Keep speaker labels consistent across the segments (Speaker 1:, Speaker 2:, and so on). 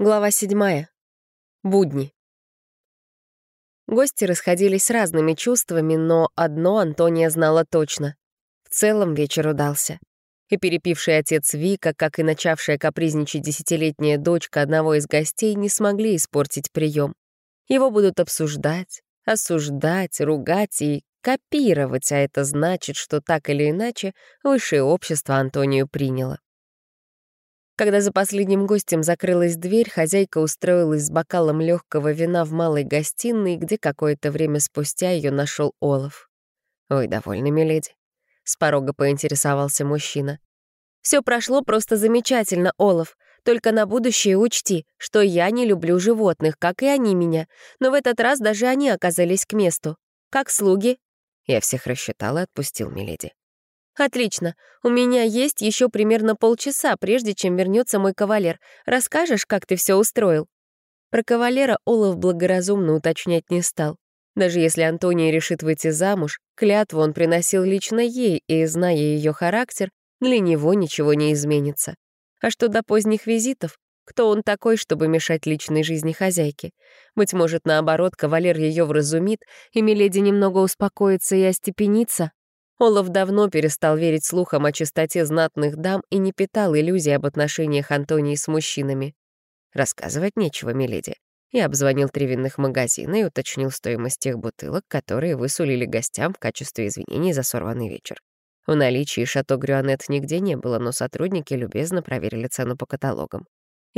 Speaker 1: Глава седьмая. Будни. Гости расходились с разными чувствами, но одно Антония знала точно. В целом вечер удался. И перепивший отец Вика, как и начавшая капризничать десятилетняя дочка одного из гостей, не смогли испортить прием. Его будут обсуждать, осуждать, ругать и копировать, а это значит, что так или иначе высшее общество Антонию приняло. Когда за последним гостем закрылась дверь, хозяйка устроилась с бокалом легкого вина в малой гостиной, где какое-то время спустя ее нашел Олаф. «Вы довольны, миледи?» — с порога поинтересовался мужчина. Все прошло просто замечательно, Олаф. Только на будущее учти, что я не люблю животных, как и они меня. Но в этот раз даже они оказались к месту. Как слуги?» Я всех рассчитал и отпустил, миледи. «Отлично. У меня есть еще примерно полчаса, прежде чем вернется мой кавалер. Расскажешь, как ты все устроил?» Про кавалера Олаф благоразумно уточнять не стал. Даже если Антония решит выйти замуж, клятву он приносил лично ей, и, зная ее характер, для него ничего не изменится. А что до поздних визитов, кто он такой, чтобы мешать личной жизни хозяйки? Быть может, наоборот, кавалер ее вразумит, и Миледи немного успокоится и остепенится, Олаф давно перестал верить слухам о чистоте знатных дам и не питал иллюзий об отношениях Антонии с мужчинами. Рассказывать нечего, миледи. Я обзвонил три винных и уточнил стоимость тех бутылок, которые высулили гостям в качестве извинений за сорванный вечер. В наличии шато Грюанет нигде не было, но сотрудники любезно проверили цену по каталогам.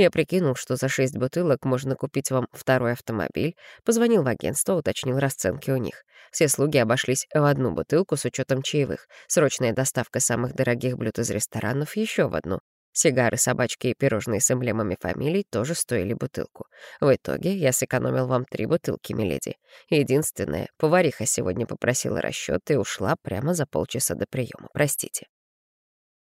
Speaker 1: Я прикинул, что за шесть бутылок можно купить вам второй автомобиль, позвонил в агентство, уточнил расценки у них. Все слуги обошлись в одну бутылку с учетом чаевых. Срочная доставка самых дорогих блюд из ресторанов еще в одну. Сигары, собачки и пирожные с эмблемами фамилий тоже стоили бутылку. В итоге я сэкономил вам три бутылки, миледи. Единственное, повариха сегодня попросила расчет и ушла прямо за полчаса до приема. Простите.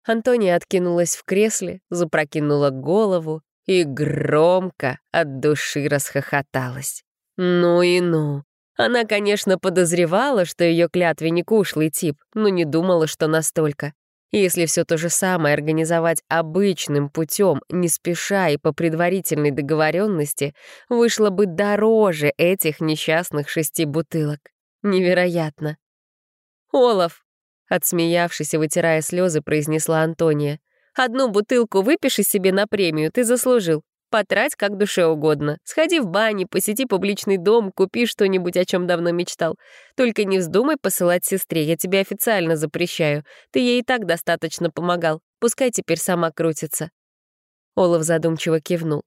Speaker 1: Антония откинулась в кресле, запрокинула голову и громко от души расхохоталась. Ну и ну. Она, конечно, подозревала, что ее клятвенник ушлый тип, но не думала, что настолько. Если все то же самое организовать обычным путем, не спеша и по предварительной договоренности, вышло бы дороже этих несчастных шести бутылок. Невероятно. «Олаф!» — отсмеявшись и вытирая слезы, произнесла Антония. Одну бутылку выпиши себе на премию, ты заслужил. Потрать как душе угодно. Сходи в баню, посети публичный дом, купи что-нибудь, о чем давно мечтал. Только не вздумай посылать сестре, я тебе официально запрещаю. Ты ей и так достаточно помогал. Пускай теперь сама крутится». Олаф задумчиво кивнул.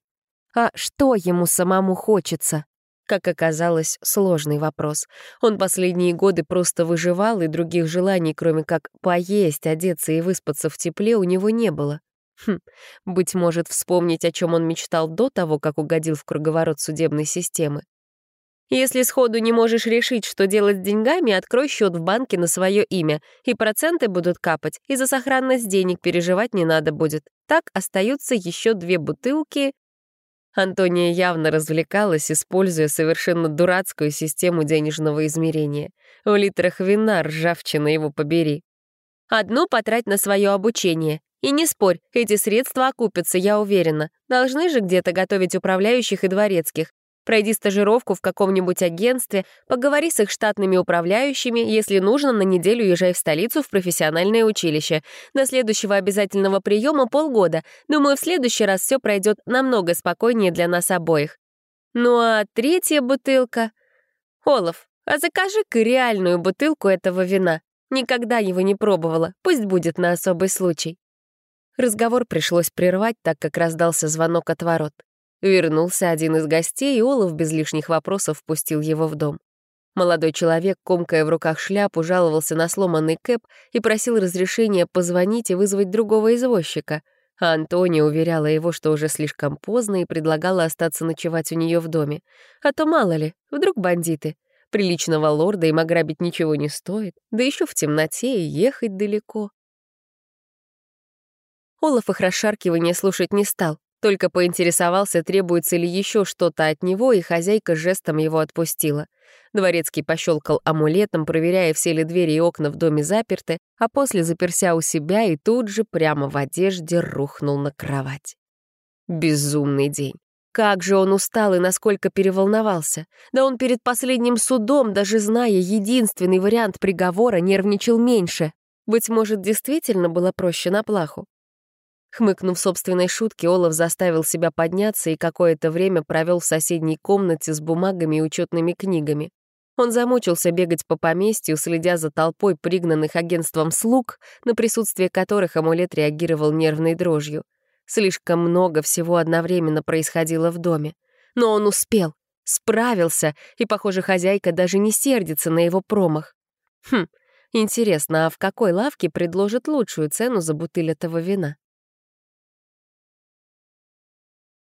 Speaker 1: «А что ему самому хочется?» Как оказалось, сложный вопрос. Он последние годы просто выживал, и других желаний, кроме как поесть, одеться и выспаться в тепле, у него не было. Хм, быть может, вспомнить, о чем он мечтал до того, как угодил в круговорот судебной системы. Если сходу не можешь решить, что делать с деньгами, открой счет в банке на свое имя, и проценты будут капать, и за сохранность денег переживать не надо будет. Так остаются еще две бутылки Антония явно развлекалась, используя совершенно дурацкую систему денежного измерения. В литрах вина ржавчина его побери. «Одну потрать на свое обучение. И не спорь, эти средства окупятся, я уверена. Должны же где-то готовить управляющих и дворецких. Пройди стажировку в каком-нибудь агентстве, поговори с их штатными управляющими, если нужно, на неделю езжай в столицу в профессиональное училище. До следующего обязательного приема полгода. Думаю, в следующий раз все пройдет намного спокойнее для нас обоих. Ну а третья бутылка... Олаф, а закажи-ка реальную бутылку этого вина. Никогда его не пробовала, пусть будет на особый случай. Разговор пришлось прервать, так как раздался звонок от ворот. Вернулся один из гостей, и Олаф без лишних вопросов впустил его в дом. Молодой человек, комкая в руках шляпу, жаловался на сломанный кэп и просил разрешения позвонить и вызвать другого извозчика. А Антония уверяла его, что уже слишком поздно, и предлагала остаться ночевать у нее в доме. А то мало ли, вдруг бандиты. Приличного лорда им ограбить ничего не стоит, да еще в темноте и ехать далеко. Олаф их расшаркивание слушать не стал. Только поинтересовался, требуется ли еще что-то от него, и хозяйка жестом его отпустила. Дворецкий пощелкал амулетом, проверяя, все ли двери и окна в доме заперты, а после заперся у себя и тут же прямо в одежде рухнул на кровать. Безумный день. Как же он устал и насколько переволновался. Да он перед последним судом, даже зная единственный вариант приговора, нервничал меньше. Быть может, действительно было проще на плаху. Хмыкнув собственной шутки, Олаф заставил себя подняться и какое-то время провел в соседней комнате с бумагами и учетными книгами. Он замучился бегать по поместью, следя за толпой пригнанных агентством слуг, на присутствие которых амулет реагировал нервной дрожью. Слишком много всего одновременно происходило в доме. Но он успел, справился, и, похоже, хозяйка даже не сердится на его промах. Хм, интересно, а в какой лавке предложат лучшую цену за бутыль этого вина?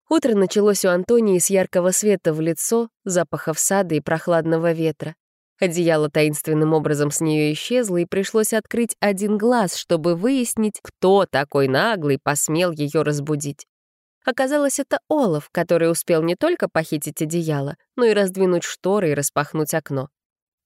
Speaker 1: Утро началось у Антонии с яркого света в лицо, запахов сада и прохладного ветра. Одеяло таинственным образом с нее исчезло, и пришлось открыть один глаз, чтобы выяснить, кто такой наглый посмел ее разбудить. Оказалось, это Олаф, который успел не только похитить одеяло, но и раздвинуть шторы и распахнуть окно.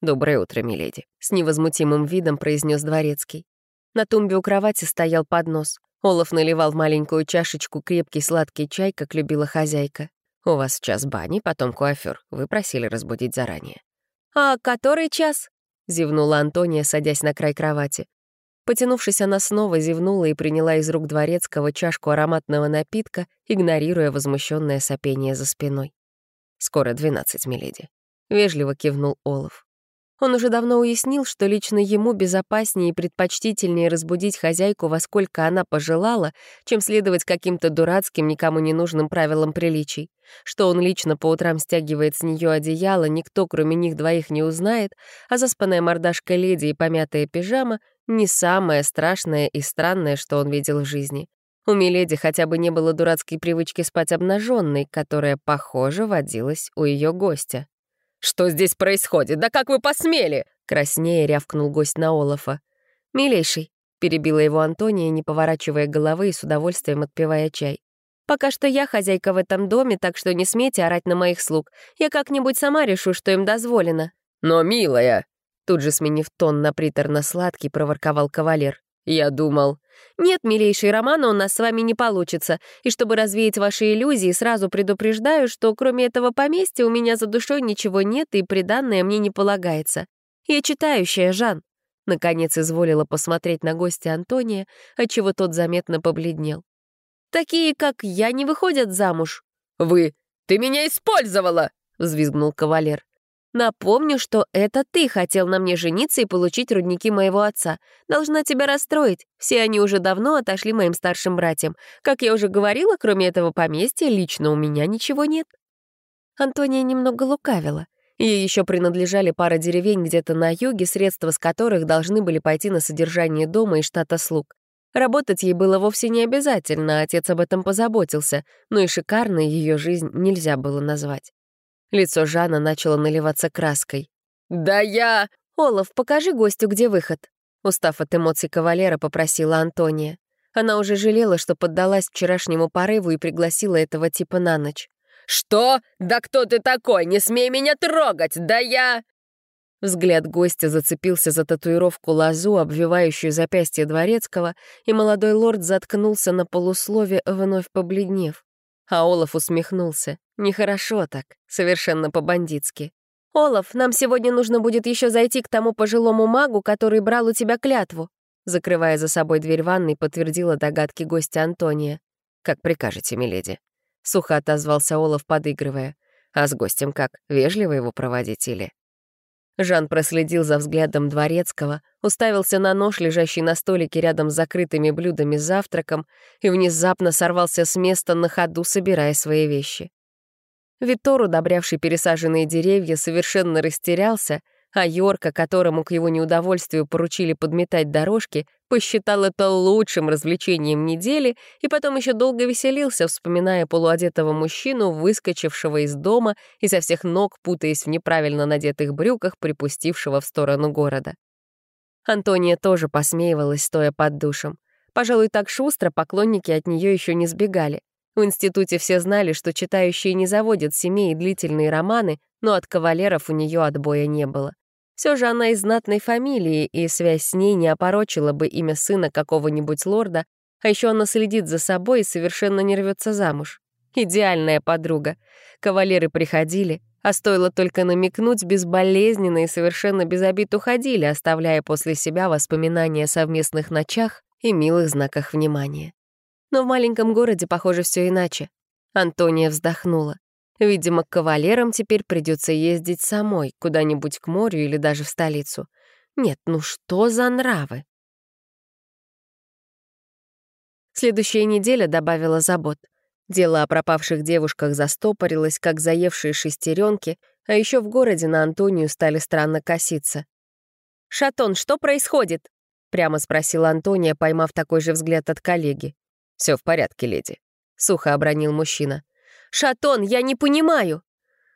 Speaker 1: «Доброе утро, миледи», — с невозмутимым видом произнес дворецкий. На тумбе у кровати стоял поднос. Олаф наливал в маленькую чашечку крепкий сладкий чай, как любила хозяйка. «У вас час бани, потом куафюр. Вы просили разбудить заранее».
Speaker 2: «А который час?»
Speaker 1: — зевнула Антония, садясь на край кровати. Потянувшись, она снова зевнула и приняла из рук дворецкого чашку ароматного напитка, игнорируя возмущенное сопение за спиной. «Скоро двенадцать, миледи», — вежливо кивнул Олаф. Он уже давно уяснил, что лично ему безопаснее и предпочтительнее разбудить хозяйку, во сколько она пожелала, чем следовать каким-то дурацким, никому не нужным правилам приличий. Что он лично по утрам стягивает с нее одеяло, никто, кроме них двоих, не узнает, а заспанная мордашка леди и помятая пижама — не самое страшное и странное, что он видел в жизни. У Миледи хотя бы не было дурацкой привычки спать обнаженной, которая, похоже, водилась у ее гостя. «Что здесь происходит? Да как вы посмели?» Краснее рявкнул гость на Олафа. «Милейший», — перебила его Антония, не поворачивая головы и с удовольствием отпивая чай. «Пока что я хозяйка в этом доме, так что не смейте орать на моих слуг. Я как-нибудь сама решу, что им дозволено».
Speaker 3: «Но, милая!»
Speaker 1: Тут же сменив тон на приторно-сладкий, проворковал кавалер.
Speaker 3: «Я думал...»
Speaker 2: «Нет, милейший Романа, у нас с вами не получится. И чтобы развеять ваши иллюзии, сразу предупреждаю, что кроме этого поместья у меня за душой ничего нет и приданное мне не полагается. Я читающая, Жан».
Speaker 1: Наконец изволила посмотреть на гостя Антония, отчего тот заметно побледнел.
Speaker 2: «Такие, как я, не выходят замуж».
Speaker 3: «Вы... Ты меня использовала!» — взвизгнул кавалер.
Speaker 2: Напомню, что это ты хотел на мне жениться и получить рудники моего отца. Должна тебя расстроить. Все они уже давно отошли моим старшим братьям. Как я уже говорила, кроме этого поместья, лично у меня ничего нет».
Speaker 1: Антония немного лукавила. Ей еще принадлежали пара деревень где-то на юге, средства с которых должны были пойти на содержание дома и штата слуг. Работать ей было вовсе не обязательно, отец об этом позаботился, но и шикарной ее жизнь нельзя было назвать. Лицо Жана начало наливаться краской.
Speaker 3: «Да я...»
Speaker 2: «Олаф, покажи гостю, где выход», —
Speaker 1: устав от эмоций кавалера, попросила Антония. Она уже жалела, что поддалась вчерашнему порыву и пригласила этого типа на ночь.
Speaker 3: «Что? Да кто ты такой? Не смей меня трогать! Да я...»
Speaker 1: Взгляд гостя зацепился за татуировку лазу, обвивающую запястье дворецкого, и молодой лорд заткнулся на полуслове, вновь побледнев. А Олаф усмехнулся. Нехорошо так, совершенно по-бандитски.
Speaker 2: «Олаф, нам сегодня нужно будет еще зайти к тому пожилому магу, который брал у тебя клятву»,
Speaker 1: закрывая за собой дверь ванной, подтвердила догадки гостя Антония. «Как прикажете, миледи», — сухо отозвался Олаф, подыгрывая. «А с гостем как, вежливо его проводить или...» Жан проследил за взглядом дворецкого, уставился на нож, лежащий на столике рядом с закрытыми блюдами завтраком, и внезапно сорвался с места на ходу, собирая свои вещи. Витор, удобрявший пересаженные деревья, совершенно растерялся, а Йорка, которому к его неудовольствию поручили подметать дорожки, посчитал это лучшим развлечением недели и потом еще долго веселился, вспоминая полуодетого мужчину, выскочившего из дома и со всех ног, путаясь в неправильно надетых брюках, припустившего в сторону города. Антония тоже посмеивалась, стоя под душем. Пожалуй, так шустро поклонники от нее еще не сбегали. В институте все знали, что читающие не заводят семей и длительные романы, но от кавалеров у нее отбоя не было. Все же она из знатной фамилии, и связь с ней не опорочила бы имя сына какого-нибудь лорда, а еще она следит за собой и совершенно не рвется замуж. Идеальная подруга. Кавалеры приходили, а стоило только намекнуть, безболезненно и совершенно без обид уходили, оставляя после себя воспоминания о совместных ночах и милых знаках внимания. Но в маленьком городе, похоже, все иначе. Антония вздохнула. Видимо, к кавалерам теперь придется ездить самой, куда-нибудь к морю или даже в столицу. Нет, ну что за нравы? Следующая неделя добавила забот. Дело о пропавших девушках застопорилось, как заевшие шестеренки, а еще в городе на Антонию стали странно коситься. «Шатон, что происходит?» — прямо спросила Антония, поймав такой же взгляд от коллеги. Все в порядке, леди», — сухо обронил мужчина. «Шатон, я не понимаю!»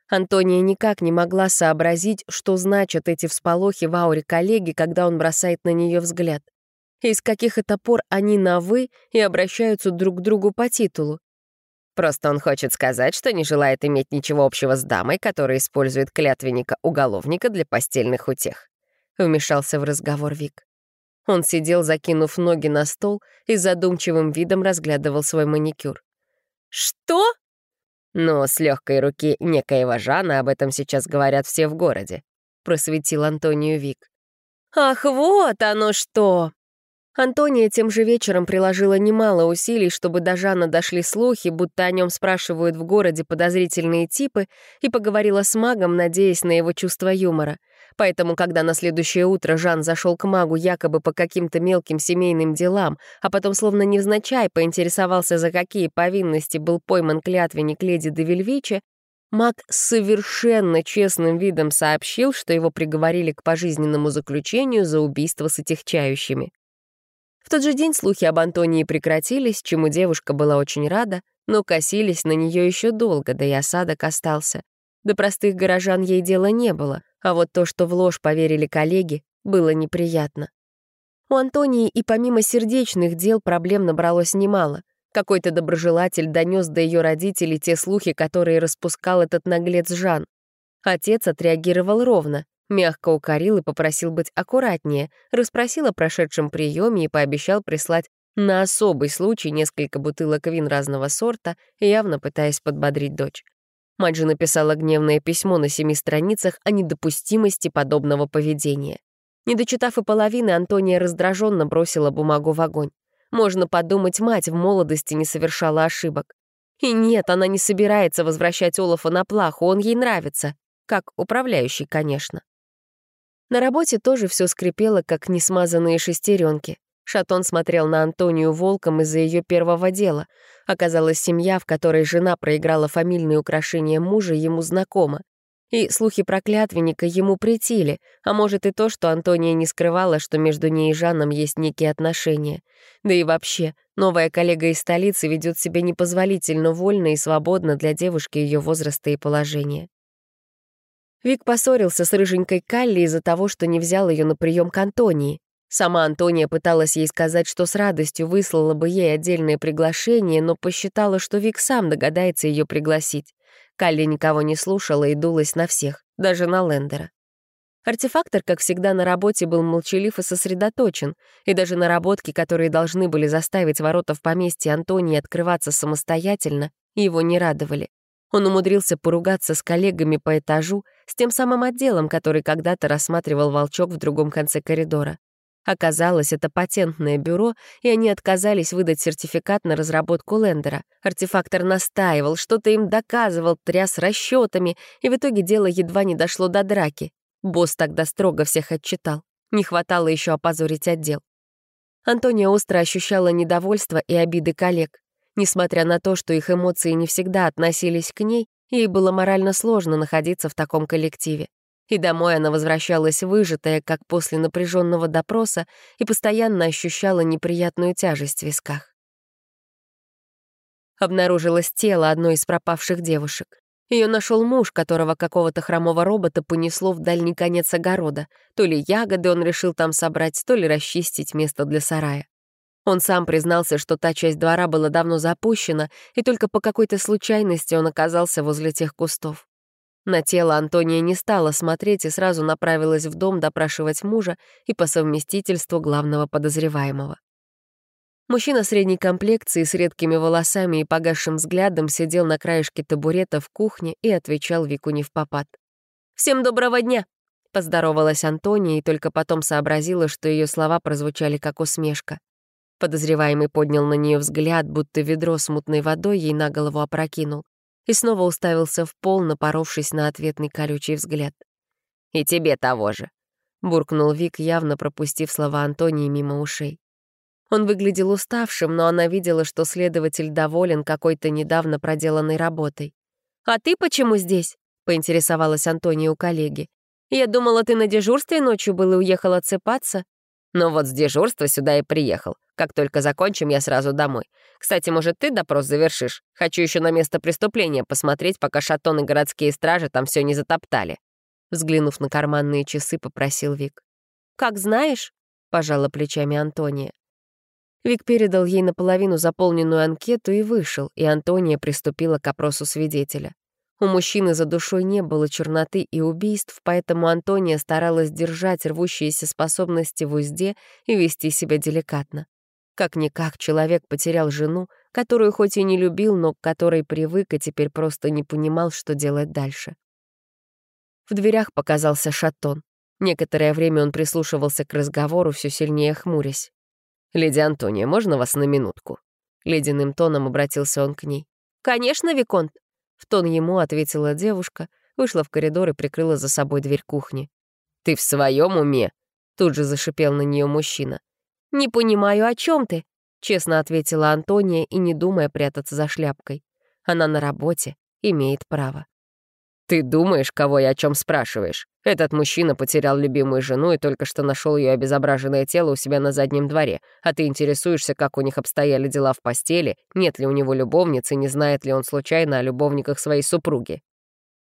Speaker 1: Антония никак не могла сообразить, что значат эти всполохи в ауре коллеги, когда он бросает на нее взгляд. И с каких это пор они на «вы» и обращаются друг к другу по титулу. Просто он хочет сказать, что не желает иметь ничего общего с дамой, которая использует клятвенника-уголовника для постельных утех. Вмешался в разговор Вик. Он сидел, закинув ноги на стол и задумчивым видом разглядывал свой маникюр. «Что?» «Но с легкой руки некоего Жана об этом сейчас говорят все в городе», — просветил Антонию Вик. «Ах, вот оно что!» Антония тем же вечером приложила немало усилий, чтобы до Жана дошли слухи, будто о нем спрашивают в городе подозрительные типы, и поговорила с магом, надеясь на его чувство юмора. Поэтому, когда на следующее утро Жан зашел к магу якобы по каким-то мелким семейным делам, а потом словно невзначай поинтересовался, за какие повинности был пойман клятвенник леди де Вильвиче, маг совершенно честным видом сообщил, что его приговорили к пожизненному заключению за убийство с отягчающими. В тот же день слухи об Антонии прекратились, чему девушка была очень рада, но косились на нее еще долго, да и осадок остался. До простых горожан ей дела не было, а вот то, что в ложь поверили коллеги, было неприятно. У Антонии и помимо сердечных дел проблем набралось немало. Какой-то доброжелатель донес до ее родителей те слухи, которые распускал этот наглец Жан. Отец отреагировал ровно, Мягко укорил и попросил быть аккуратнее, расспросил о прошедшем приеме и пообещал прислать на особый случай несколько бутылок вин разного сорта, явно пытаясь подбодрить дочь. Мать же написала гневное письмо на семи страницах о недопустимости подобного поведения. Не дочитав и половины, Антония раздраженно бросила бумагу в огонь. Можно подумать, мать в молодости не совершала ошибок. И нет, она не собирается возвращать Олафа на плаху, он ей нравится. Как управляющий, конечно. На работе тоже все скрипело, как несмазанные шестеренки. Шатон смотрел на Антонию волком из-за ее первого дела. Оказалось, семья, в которой жена проиграла фамильные украшения мужа, ему знакома. И слухи про клятвенника ему притили, а может и то, что Антония не скрывала, что между ней и Жаном есть некие отношения. Да и вообще, новая коллега из столицы ведет себя непозволительно вольно и свободно для девушки ее возраста и положения. Вик поссорился с рыженькой Калли из-за того, что не взял ее на прием к Антонии. Сама Антония пыталась ей сказать, что с радостью выслала бы ей отдельное приглашение, но посчитала, что Вик сам догадается ее пригласить. Калли никого не слушала и дулась на всех, даже на Лендера. Артефактор, как всегда, на работе был молчалив и сосредоточен, и даже наработки, которые должны были заставить ворота в поместье Антонии открываться самостоятельно, его не радовали. Он умудрился поругаться с коллегами по этажу, с тем самым отделом, который когда-то рассматривал волчок в другом конце коридора. Оказалось, это патентное бюро, и они отказались выдать сертификат на разработку лендера. Артефактор настаивал, что-то им доказывал, тряс расчетами, и в итоге дело едва не дошло до драки. Босс тогда строго всех отчитал. Не хватало еще опозорить отдел. Антония остро ощущала недовольство и обиды коллег. Несмотря на то, что их эмоции не всегда относились к ней, ей было морально сложно находиться в таком коллективе. И домой она возвращалась выжатая, как после напряженного допроса, и постоянно ощущала неприятную тяжесть в висках. Обнаружилось тело одной из пропавших девушек. Ее нашел муж, которого какого-то хромого робота понесло в дальний конец огорода. То ли ягоды он решил там собрать, то ли расчистить место для сарая. Он сам признался, что та часть двора была давно запущена, и только по какой-то случайности он оказался возле тех кустов. На тело Антония не стала смотреть и сразу направилась в дом допрашивать мужа и по совместительству главного подозреваемого. Мужчина средней комплекции с редкими волосами и погасшим взглядом сидел на краешке табурета в кухне и отвечал Вику не в попад.
Speaker 2: «Всем доброго дня!»
Speaker 1: — поздоровалась Антония и только потом сообразила, что ее слова прозвучали как усмешка. Подозреваемый поднял на нее взгляд, будто ведро с мутной водой ей на голову опрокинул, и снова уставился в пол, напоровшись на ответный колючий взгляд.
Speaker 2: «И тебе того же», — буркнул Вик, явно пропустив слова Антонии мимо ушей.
Speaker 1: Он выглядел уставшим, но она видела, что следователь доволен какой-то недавно проделанной работой.
Speaker 2: «А ты почему здесь?» — поинтересовалась Антония у коллеги. «Я думала, ты на дежурстве ночью был и уехал отсыпаться».
Speaker 3: «Ну вот с дежурства сюда и приехал. Как только закончим, я сразу домой. Кстати, может, ты допрос завершишь? Хочу еще на место преступления посмотреть, пока шатоны городские стражи там все не затоптали».
Speaker 1: Взглянув на карманные часы, попросил Вик.
Speaker 2: «Как знаешь», — пожала плечами Антония.
Speaker 1: Вик передал ей наполовину заполненную анкету и вышел, и Антония приступила к опросу свидетеля. У мужчины за душой не было черноты и убийств, поэтому Антония старалась держать рвущиеся способности в узде и вести себя деликатно. Как-никак человек потерял жену, которую хоть и не любил, но к которой привык и теперь просто не понимал, что делать дальше. В дверях показался Шатон. Некоторое время он прислушивался к разговору, все сильнее хмурясь.
Speaker 3: «Леди Антония, можно вас на минутку?»
Speaker 1: Ледяным тоном обратился он к ней.
Speaker 2: «Конечно, Виконт»,
Speaker 1: в тон ему ответила девушка, вышла в коридор и прикрыла за собой дверь кухни.
Speaker 3: «Ты в своем уме?»
Speaker 1: Тут же зашипел на нее мужчина.
Speaker 2: «Не понимаю, о чем ты?»
Speaker 1: Честно ответила Антония и не думая прятаться за шляпкой. Она на работе, имеет право.
Speaker 3: «Ты думаешь, кого и о чем спрашиваешь? Этот мужчина потерял любимую жену и только что нашел ее обезображенное тело у себя на заднем дворе, а ты интересуешься, как у них обстояли дела в постели, нет ли у него любовницы, не знает ли он случайно о любовниках своей супруги».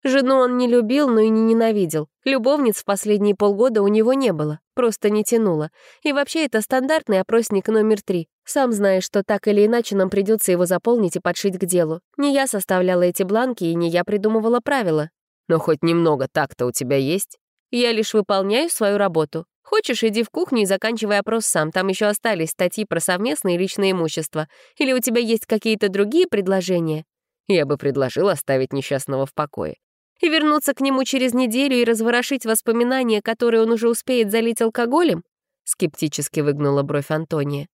Speaker 2: Жену он не любил, но и не ненавидел. Любовниц в последние полгода у него не было, просто не тянуло. И вообще это стандартный опросник номер три. Сам знаешь, что так или иначе нам придется его заполнить и подшить к делу. Не я составляла эти бланки и не я придумывала правила.
Speaker 3: Но хоть немного так-то у тебя есть?
Speaker 2: Я лишь выполняю свою работу. Хочешь, иди в кухню и заканчивай опрос сам. Там еще остались статьи про совместное и личное имущество. Или у тебя есть какие-то другие предложения?
Speaker 3: Я бы предложил оставить несчастного в покое
Speaker 2: и вернуться к нему через неделю и разворошить воспоминания, которые он уже успеет залить алкоголем?» — скептически выгнула бровь Антония.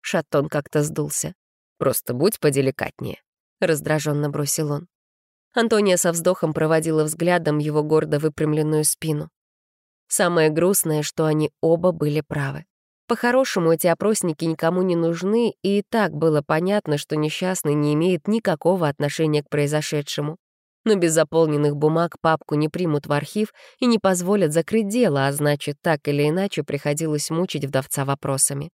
Speaker 1: Шатон как-то сдулся.
Speaker 3: «Просто будь поделикатнее», —
Speaker 1: раздраженно бросил он. Антония со вздохом проводила взглядом его гордо выпрямленную спину. Самое грустное, что они оба были правы. По-хорошему, эти опросники никому не нужны, и так было понятно, что несчастный не имеет никакого отношения к произошедшему но без заполненных бумаг папку не примут в архив и не позволят закрыть дело, а значит, так или иначе приходилось мучить вдовца вопросами.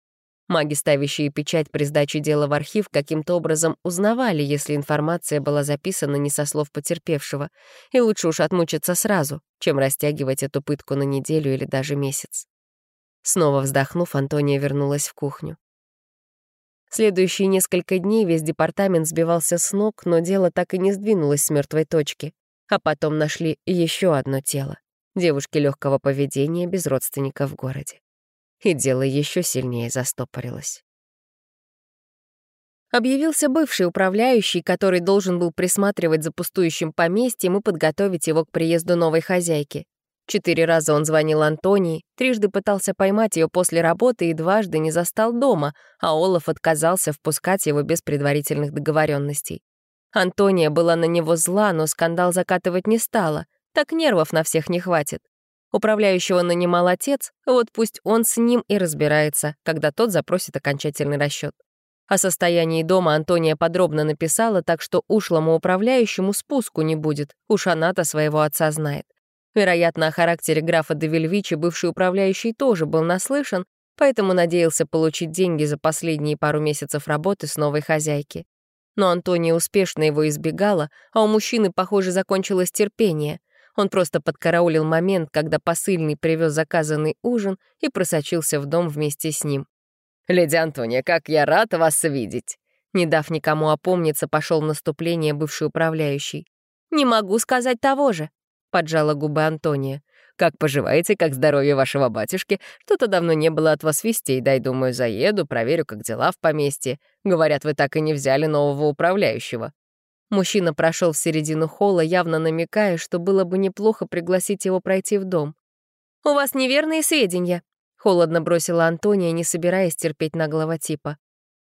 Speaker 1: Маги, ставящие печать при сдаче дела в архив, каким-то образом узнавали, если информация была записана не со слов потерпевшего, и лучше уж отмучиться сразу, чем растягивать эту пытку на неделю или даже месяц. Снова вздохнув, Антония вернулась в кухню. Следующие несколько дней весь департамент сбивался с ног, но дело так и не сдвинулось с мертвой точки. А потом нашли еще одно тело. Девушки легкого поведения без родственников в городе. И дело еще сильнее застопорилось. Объявился бывший управляющий, который должен был присматривать за пустующим поместьем и подготовить его к приезду новой хозяйки. Четыре раза он звонил Антонии, трижды пытался поймать ее после работы и дважды не застал дома, а Олаф отказался впускать его без предварительных договоренностей. Антония была на него зла, но скандал закатывать не стала, так нервов на всех не хватит. Управляющего нанимал отец, вот пусть он с ним и разбирается, когда тот запросит окончательный расчет. О состоянии дома Антония подробно написала, так что ушлому управляющему спуску не будет, уж она-то своего отца знает. Вероятно, о характере графа де Вильвичи бывший управляющий тоже был наслышан, поэтому надеялся получить деньги за последние пару месяцев работы с новой хозяйки. Но Антония успешно его избегала, а у мужчины, похоже, закончилось терпение. Он просто подкараулил момент, когда посыльный привез заказанный ужин и просочился в дом вместе с ним.
Speaker 3: «Леди Антония, как я рад вас видеть!»
Speaker 1: Не дав никому опомниться, пошел в наступление бывший управляющий.
Speaker 2: «Не могу сказать того же», —
Speaker 1: поджала губы Антония.
Speaker 3: Как поживаете, как здоровье вашего батюшки? Что-то давно не было от вас вестей, дай, думаю, заеду, проверю, как дела в поместье. Говорят, вы так и не взяли нового управляющего».
Speaker 1: Мужчина прошел в середину холла, явно намекая, что было бы неплохо пригласить его пройти в дом. «У вас неверные сведения», — холодно бросила Антония, не собираясь терпеть наглого типа.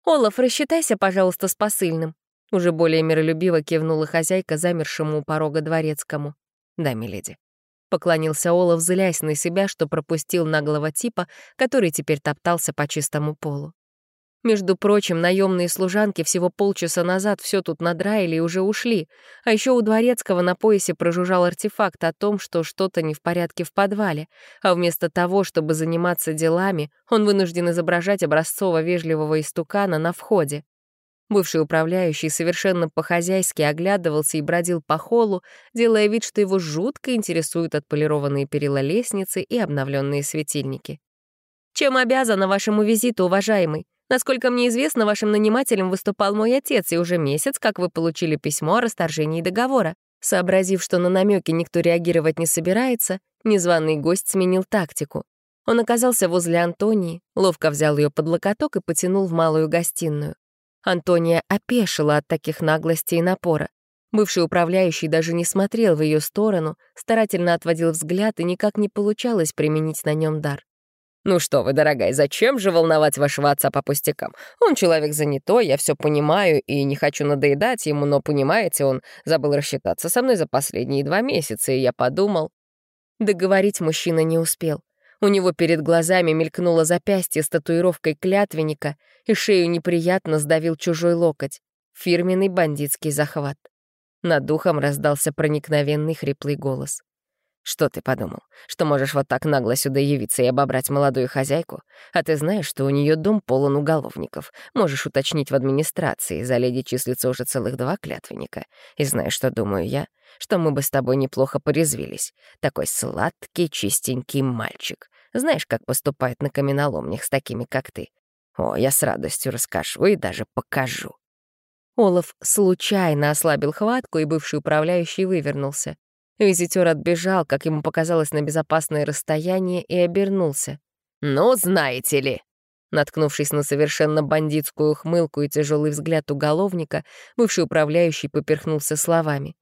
Speaker 1: «Олаф, рассчитайся, пожалуйста, с посыльным». Уже более миролюбиво кивнула хозяйка замершему у порога дворецкому. «Да, миледи». Поклонился Олаф, злясь на себя, что пропустил наглого типа, который теперь топтался по чистому полу. Между прочим, наемные служанки всего полчаса назад все тут надраили и уже ушли, а еще у Дворецкого на поясе прожужжал артефакт о том, что что-то не в порядке в подвале, а вместо того, чтобы заниматься делами, он вынужден изображать образцово-вежливого истукана на входе. Бывший управляющий совершенно по-хозяйски оглядывался и бродил по холлу, делая вид, что его жутко интересуют отполированные перила лестницы и обновленные светильники. «Чем обязана вашему визиту, уважаемый? Насколько мне известно, вашим нанимателем выступал мой отец, и уже месяц, как вы получили письмо о расторжении договора. Сообразив, что на намеки никто реагировать не собирается, незваный гость сменил тактику. Он оказался возле Антонии, ловко взял ее под локоток и потянул в малую гостиную. Антония опешила от таких наглостей и напора. Бывший управляющий даже не смотрел в ее сторону, старательно отводил взгляд, и никак не получалось применить на нем дар.
Speaker 3: «Ну что вы, дорогая, зачем же волновать вашего отца по пустякам? Он человек занятой, я все понимаю и не хочу надоедать ему, но, понимаете, он забыл рассчитаться со мной за последние два месяца, и я подумал...»
Speaker 1: Договорить мужчина не успел. У него перед глазами мелькнуло запястье с татуировкой клятвенника, и шею неприятно сдавил чужой локоть. Фирменный бандитский захват. Над духом раздался проникновенный хриплый голос.
Speaker 3: Что ты подумал? Что можешь вот так нагло сюда явиться и обобрать молодую хозяйку? А ты знаешь, что у нее дом полон уголовников. Можешь уточнить в администрации, за леди числится уже целых два клятвенника. И знаешь, что думаю я? Что мы бы с тобой неплохо порезвились. Такой сладкий, чистенький мальчик. Знаешь, как поступают на каменоломнях с такими, как ты? О, я с радостью расскажу и даже покажу.
Speaker 1: Олаф случайно ослабил хватку, и бывший управляющий вывернулся. Визитер отбежал, как ему показалось, на безопасное расстояние и обернулся.
Speaker 3: «Ну, знаете ли!»
Speaker 1: Наткнувшись на совершенно бандитскую ухмылку и тяжелый взгляд уголовника, бывший управляющий поперхнулся словами.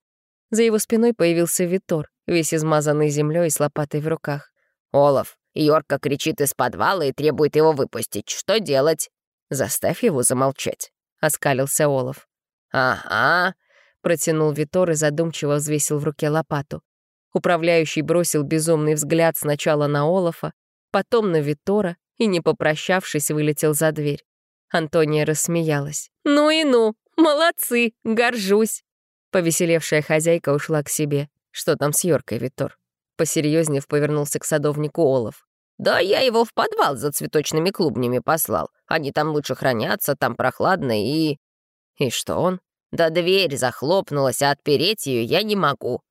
Speaker 1: За его спиной появился Витор, весь измазанный землей и с лопатой в руках.
Speaker 3: «Олаф, Йорка кричит из подвала и требует его выпустить. Что делать?» «Заставь его замолчать», — оскалился Олаф. «Ага»,
Speaker 1: Протянул Витор и задумчиво взвесил в руке лопату. Управляющий бросил безумный взгляд сначала на Олафа, потом на Витора и, не попрощавшись, вылетел за дверь. Антония рассмеялась. «Ну и ну! Молодцы! Горжусь!» Повеселевшая хозяйка ушла к себе. «Что там с Йоркой, Витор?» Посерьезнее повернулся к садовнику Олаф.
Speaker 3: «Да я его в подвал за цветочными клубнями послал. Они там лучше хранятся, там прохладно и...»
Speaker 1: «И что он?»
Speaker 3: Да дверь захлопнулась, а отпереть ее я не могу».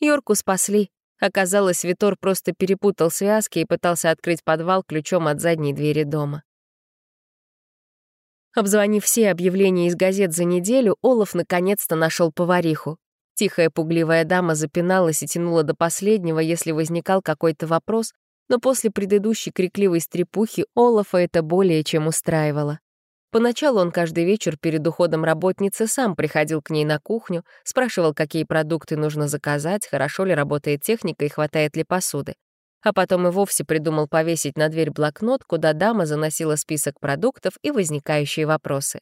Speaker 1: Йорку спасли. Оказалось, Витор просто перепутал связки и пытался открыть подвал ключом от задней двери дома. Обзвонив все объявления из газет за неделю, Олаф наконец-то нашел повариху. Тихая пугливая дама запиналась и тянула до последнего, если возникал какой-то вопрос, но после предыдущей крикливой стрепухи Олафа это более чем устраивало. Поначалу он каждый вечер перед уходом работницы сам приходил к ней на кухню, спрашивал, какие продукты нужно заказать, хорошо ли работает техника и хватает ли посуды. А потом и вовсе придумал повесить на дверь блокнот, куда дама заносила список продуктов и возникающие вопросы.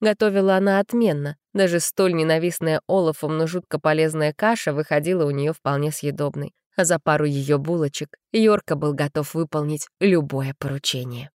Speaker 1: Готовила она отменно, даже столь ненавистная Олафом, но жутко полезная каша выходила у нее вполне съедобной. А за пару ее булочек Йорка был готов выполнить любое поручение.